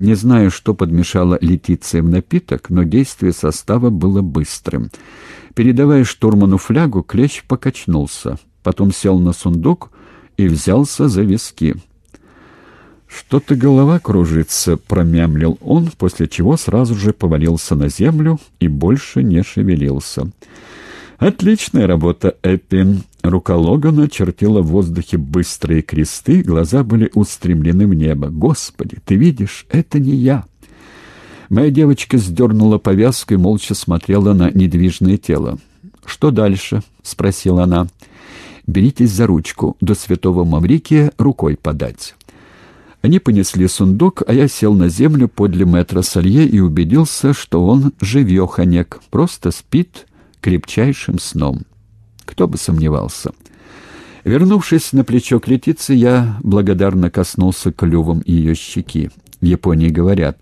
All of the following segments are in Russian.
Не знаю, что подмешала Летиция в напиток, но действие состава было быстрым. Передавая штурману флягу, Клещ покачнулся, потом сел на сундук и взялся за виски. «Что-то голова кружится», — промямлил он, после чего сразу же повалился на землю и больше не шевелился. «Отличная работа, Эппин!» Рука Логана чертила в воздухе быстрые кресты, глаза были устремлены в небо. «Господи, ты видишь, это не я!» Моя девочка сдернула повязку и молча смотрела на недвижное тело. «Что дальше?» — спросила она. «Беритесь за ручку, до святого Маврикия рукой подать». Они понесли сундук, а я сел на землю подле мэтра Салье и убедился, что он живеханек, просто спит крепчайшим сном. Кто бы сомневался. Вернувшись на плечо к Летице, я благодарно коснулся клювом ее щеки. В Японии говорят,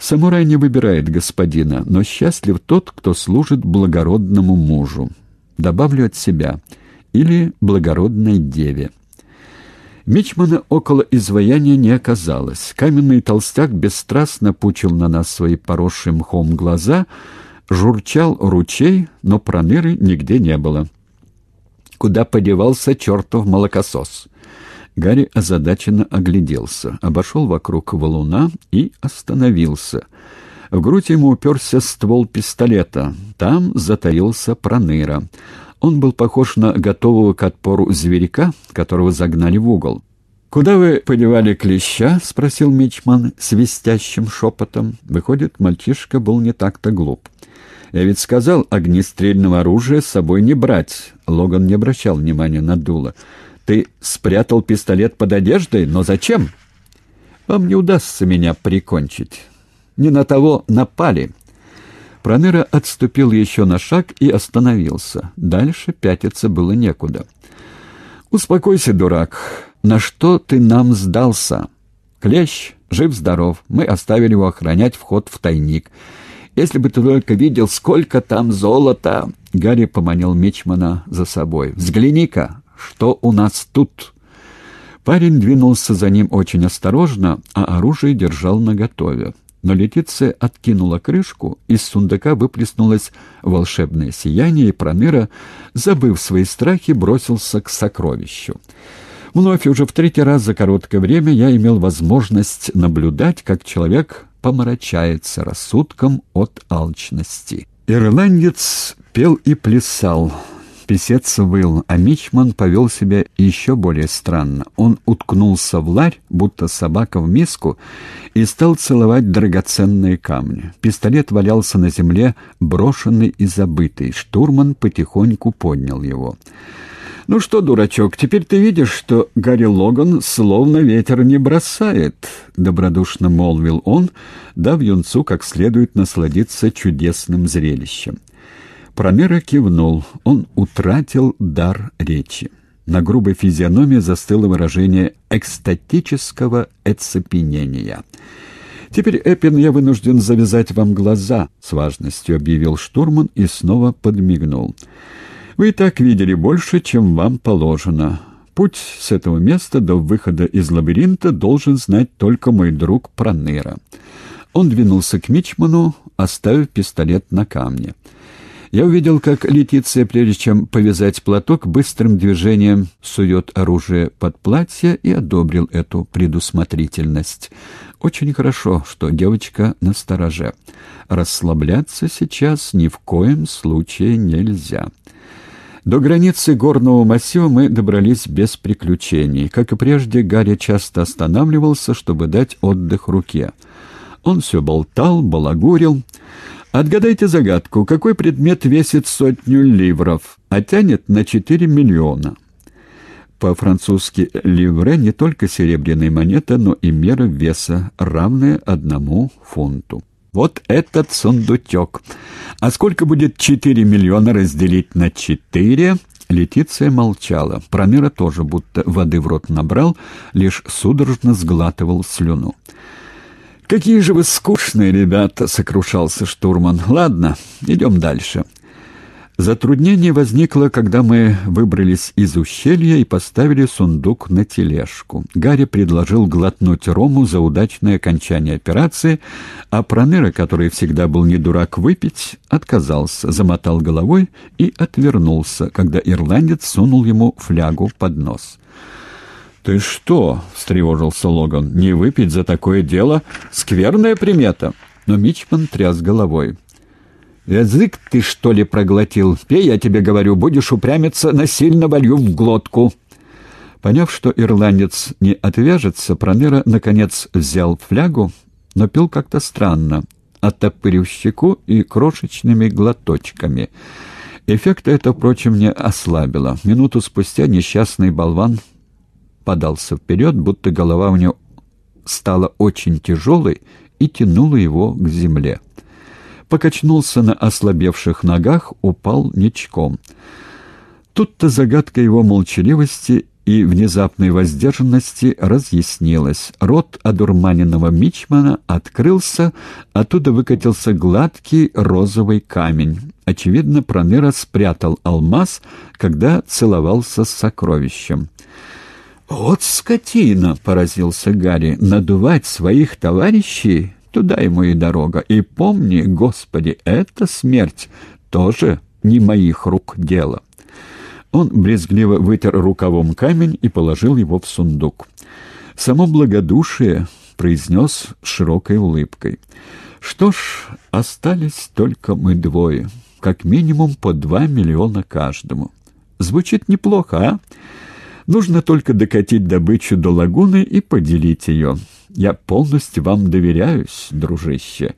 «Самурай не выбирает господина, но счастлив тот, кто служит благородному мужу». Добавлю от себя. Или благородной деве. Мичмана около изваяния не оказалось. Каменный толстяк бесстрастно пучил на нас свои поросшие мхом глаза, журчал ручей, но проныры нигде не было. Куда подевался чертов молокосос? Гарри озадаченно огляделся, обошел вокруг валуна и остановился. В грудь ему уперся ствол пистолета. Там затаился проныра. Он был похож на готового к отпору зверяка, которого загнали в угол. «Куда вы подевали клеща?» — спросил Мичман свистящим шепотом. Выходит, мальчишка был не так-то глуп. «Я ведь сказал, огнестрельного оружия с собой не брать». Логан не обращал внимания на дуло. «Ты спрятал пистолет под одеждой? Но зачем?» «Вам не удастся меня прикончить. Не на того напали». Проныра отступил еще на шаг и остановился. Дальше пятиться было некуда. «Успокойся, дурак. На что ты нам сдался? Клещ, жив-здоров. Мы оставили его охранять вход в тайник. Если бы ты только видел, сколько там золота!» Гарри поманил Мичмана за собой. «Взгляни-ка, что у нас тут!» Парень двинулся за ним очень осторожно, а оружие держал наготове. Но Летиция откинула крышку, из сундука выплеснулось волшебное сияние, и Проныра, забыв свои страхи, бросился к сокровищу. Вновь уже в третий раз за короткое время я имел возможность наблюдать, как человек помрачается рассудком от алчности. Ирландец пел и плясал, Песец выл, а Мичман повел себя еще более странно. Он уткнулся в ларь, будто собака в миску, и стал целовать драгоценные камни. Пистолет валялся на земле, брошенный и забытый. Штурман потихоньку поднял его. «Ну что, дурачок, теперь ты видишь, что Гарри Логан словно ветер не бросает», — добродушно молвил он, дав юнцу как следует насладиться чудесным зрелищем. Промера кивнул. Он утратил дар речи. На грубой физиономии застыло выражение экстатического оцепенения. «Теперь, Эппин, я вынужден завязать вам глаза», — с важностью объявил штурман и снова подмигнул. «Вы и так видели больше, чем вам положено. Путь с этого места до выхода из лабиринта должен знать только мой друг Проныра». Он двинулся к Мичману, оставив пистолет на камне. Я увидел, как Летиция, прежде чем повязать платок, быстрым движением сует оружие под платье и одобрил эту предусмотрительность. Очень хорошо, что девочка на стороже. Расслабляться сейчас ни в коем случае нельзя. До границы горного массива мы добрались без приключений. Как и прежде, Гарри часто останавливался, чтобы дать отдых руке. Он все болтал, балагурил. Отгадайте загадку. Какой предмет весит сотню ливров, а тянет на 4 миллиона? По-французски «ливре» не только серебряная монета, но и мера веса, равная одному фунту. Вот этот сундучок. А сколько будет 4 миллиона разделить на 4? Летиция молчала. Промера тоже будто воды в рот набрал, лишь судорожно сглатывал слюну. «Какие же вы скучные ребята!» — сокрушался штурман. «Ладно, идем дальше». Затруднение возникло, когда мы выбрались из ущелья и поставили сундук на тележку. Гарри предложил глотнуть рому за удачное окончание операции, а Проныра, который всегда был не дурак выпить, отказался, замотал головой и отвернулся, когда ирландец сунул ему флягу под нос. «Ты что?» — встревожился Логан. «Не выпить за такое дело — скверная примета!» Но Мичман тряс головой. «Язык ты, что ли, проглотил? Пей, я тебе говорю, будешь упрямиться, насильно волью в глотку». Поняв, что ирландец не отвяжется, Проныра, наконец, взял флягу, но пил как-то странно, оттопырив щеку и крошечными глоточками. Эффекта это, впрочем, не ослабило. Минуту спустя несчастный болван подался вперед, будто голова у него стала очень тяжелой и тянула его к земле. Покачнулся на ослабевших ногах, упал ничком. Тут-то загадка его молчаливости и внезапной воздержанности разъяснилась. Рот одурманенного мичмана открылся, оттуда выкатился гладкий розовый камень. Очевидно, Проныра спрятал алмаз, когда целовался с сокровищем. «Вот скотина!» — поразился Гарри. «Надувать своих товарищей? Туда ему и дорога. И помни, Господи, эта смерть тоже не моих рук дело». Он брезгливо вытер рукавом камень и положил его в сундук. «Само благодушие», — произнес широкой улыбкой. «Что ж, остались только мы двое, как минимум по два миллиона каждому. Звучит неплохо, а?» Нужно только докатить добычу до лагуны и поделить ее. Я полностью вам доверяюсь, дружище.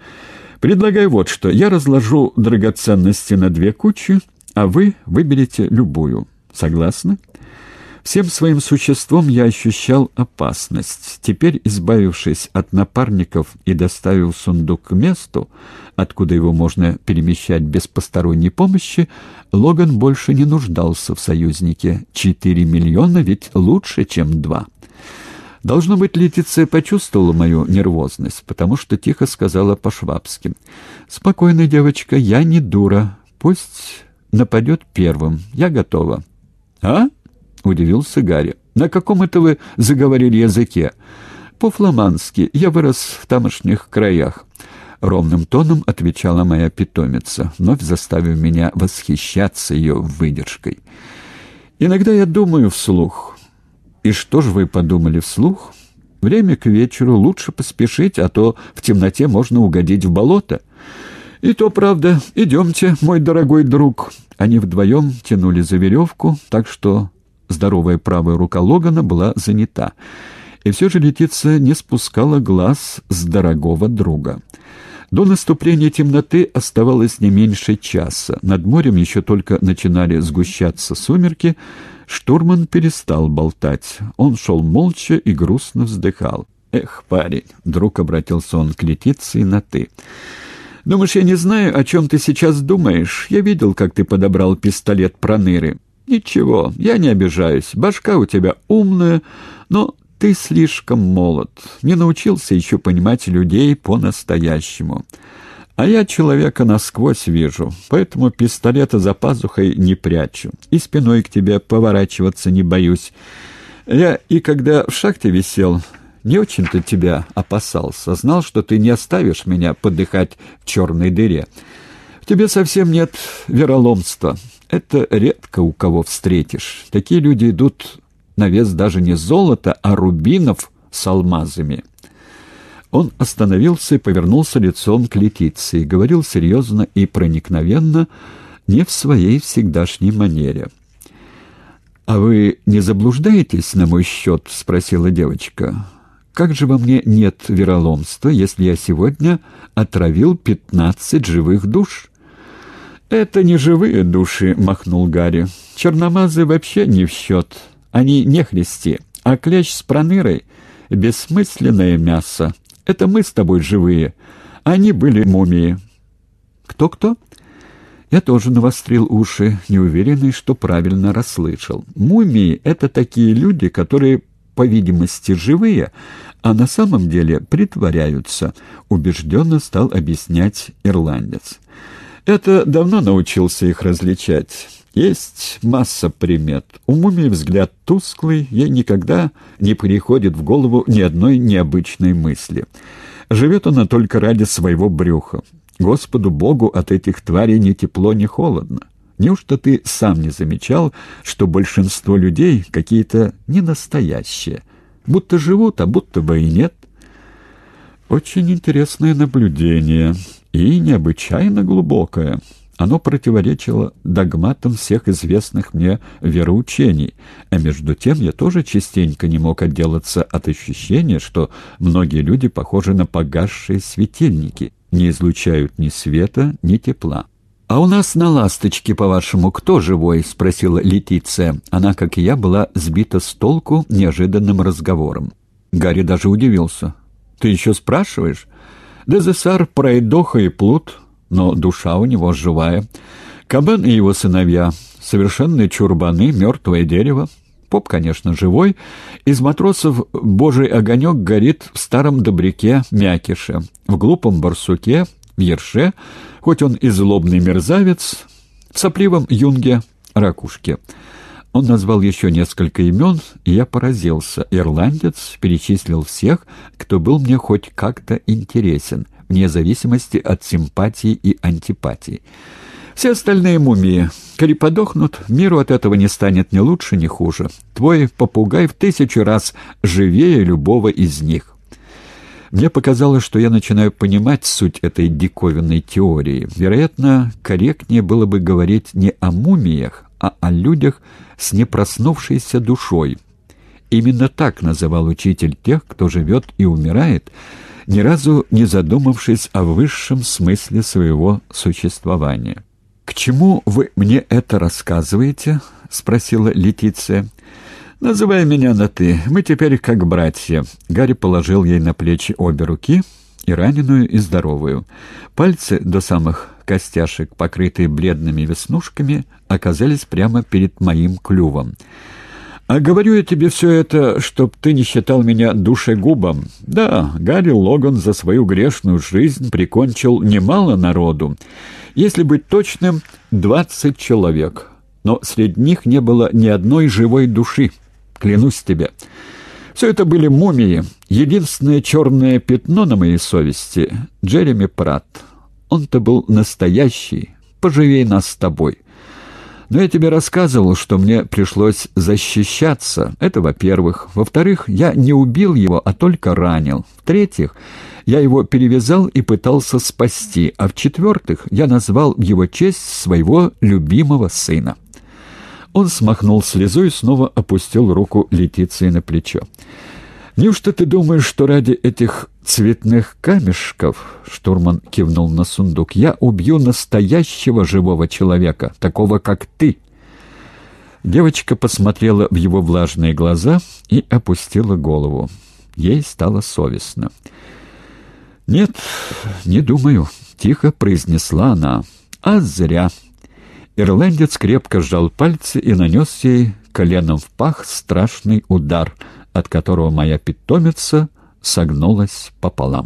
Предлагаю вот что. Я разложу драгоценности на две кучи, а вы выберете любую. Согласны?» Всем своим существом я ощущал опасность. Теперь, избавившись от напарников и доставив сундук к месту, откуда его можно перемещать без посторонней помощи, Логан больше не нуждался в союзнике. Четыре миллиона ведь лучше, чем два. Должно быть, Летиция почувствовала мою нервозность, потому что тихо сказала по-швабски. «Спокойно, девочка, я не дура. Пусть нападет первым. Я готова». «А?» — удивился Гарри. «На каком это вы заговорили языке?» «По-фламандски. Я вырос в тамошних краях». Ровным тоном отвечала моя питомица, вновь заставив меня восхищаться ее выдержкой. «Иногда я думаю вслух». «И что же вы подумали вслух?» «Время к вечеру, лучше поспешить, а то в темноте можно угодить в болото». «И то правда. Идемте, мой дорогой друг». Они вдвоем тянули за веревку, так что Здоровая правая рука Логана была занята. И все же Летиция не спускала глаз с дорогого друга. До наступления темноты оставалось не меньше часа. Над морем еще только начинали сгущаться сумерки. Штурман перестал болтать. Он шел молча и грустно вздыхал. «Эх, парень!» — вдруг обратился он к Летиции на «ты». «Думаешь, я не знаю, о чем ты сейчас думаешь? Я видел, как ты подобрал пистолет Проныры. «Ничего, я не обижаюсь. Башка у тебя умная, но ты слишком молод. Не научился еще понимать людей по-настоящему. А я человека насквозь вижу, поэтому пистолета за пазухой не прячу. И спиной к тебе поворачиваться не боюсь. Я и когда в шахте висел, не очень-то тебя опасался. Знал, что ты не оставишь меня подыхать в черной дыре. В тебе совсем нет вероломства». Это редко у кого встретишь. Такие люди идут на вес даже не золота, а рубинов с алмазами. Он остановился и повернулся лицом к Летиции, говорил серьезно и проникновенно, не в своей всегдашней манере. «А вы не заблуждаетесь на мой счет?» — спросила девочка. «Как же во мне нет вероломства, если я сегодня отравил пятнадцать живых душ?» «Это не живые души», — махнул Гарри. «Черномазы вообще не в счет. Они не христи. А клещ с пронырой — бессмысленное мясо. Это мы с тобой живые. Они были мумии». «Кто-кто?» Я тоже навострил уши, неуверенный, что правильно расслышал. Мумии — это такие люди, которые, по видимости, живые, а на самом деле притворяются, убежденно стал объяснять ирландец. Это давно научился их различать. Есть масса примет. У мумии взгляд тусклый, ей никогда не приходит в голову ни одной необычной мысли. Живет она только ради своего брюха. Господу Богу от этих тварей ни тепло, ни холодно. Неужто ты сам не замечал, что большинство людей какие-то ненастоящие? Будто живут, а будто бы и нет? Очень интересное наблюдение и необычайно глубокое. Оно противоречило догматам всех известных мне вероучений, а между тем я тоже частенько не мог отделаться от ощущения, что многие люди похожи на погасшие светильники, не излучают ни света, ни тепла. «А у нас на «Ласточке», по-вашему, кто живой?» — спросила Летиция. Она, как и я, была сбита с толку неожиданным разговором. Гарри даже удивился. «Ты еще спрашиваешь?» «Дезессар пройдоха и плут, но душа у него живая. Кабан и его сыновья — совершенные чурбаны, мертвое дерево. Поп, конечно, живой. Из матросов божий огонек горит в старом добряке Мякише, в глупом барсуке, в ерше — хоть он и злобный мерзавец, в сопливом юнге ракушке. Он назвал еще несколько имен, и я поразился. Ирландец перечислил всех, кто был мне хоть как-то интересен, вне зависимости от симпатии и антипатии. Все остальные мумии. Коли подохнут, миру от этого не станет ни лучше, ни хуже. Твой попугай в тысячу раз живее любого из них. Мне показалось, что я начинаю понимать суть этой диковинной теории. Вероятно, корректнее было бы говорить не о мумиях, а о людях с непроснувшейся душой. Именно так называл учитель тех, кто живет и умирает, ни разу не задумавшись о высшем смысле своего существования. «К чему вы мне это рассказываете?» — спросила Летиция. «Называй меня на «ты». Мы теперь как братья». Гарри положил ей на плечи обе руки, и раненую, и здоровую. Пальцы до самых костяшек, покрытые бледными веснушками, оказались прямо перед моим клювом. «А говорю я тебе все это, чтоб ты не считал меня душегубом. Да, Гарри Логан за свою грешную жизнь прикончил немало народу. Если быть точным, двадцать человек. Но среди них не было ни одной живой души» клянусь тебе. Все это были мумии. Единственное черное пятно на моей совести — Джереми Пратт. Он-то был настоящий, поживей нас с тобой. Но я тебе рассказывал, что мне пришлось защищаться. Это во-первых. Во-вторых, я не убил его, а только ранил. В-третьих, я его перевязал и пытался спасти. А в-четвертых, я назвал в его честь своего любимого сына. Он смахнул слезу и снова опустил руку Летиции на плечо. «Неужто ты думаешь, что ради этих цветных камешков, — штурман кивнул на сундук, — я убью настоящего живого человека, такого, как ты?» Девочка посмотрела в его влажные глаза и опустила голову. Ей стало совестно. «Нет, не думаю», — тихо произнесла она. «А зря». Ирландец крепко сжал пальцы и нанес ей коленом в пах страшный удар, от которого моя питомица согнулась пополам.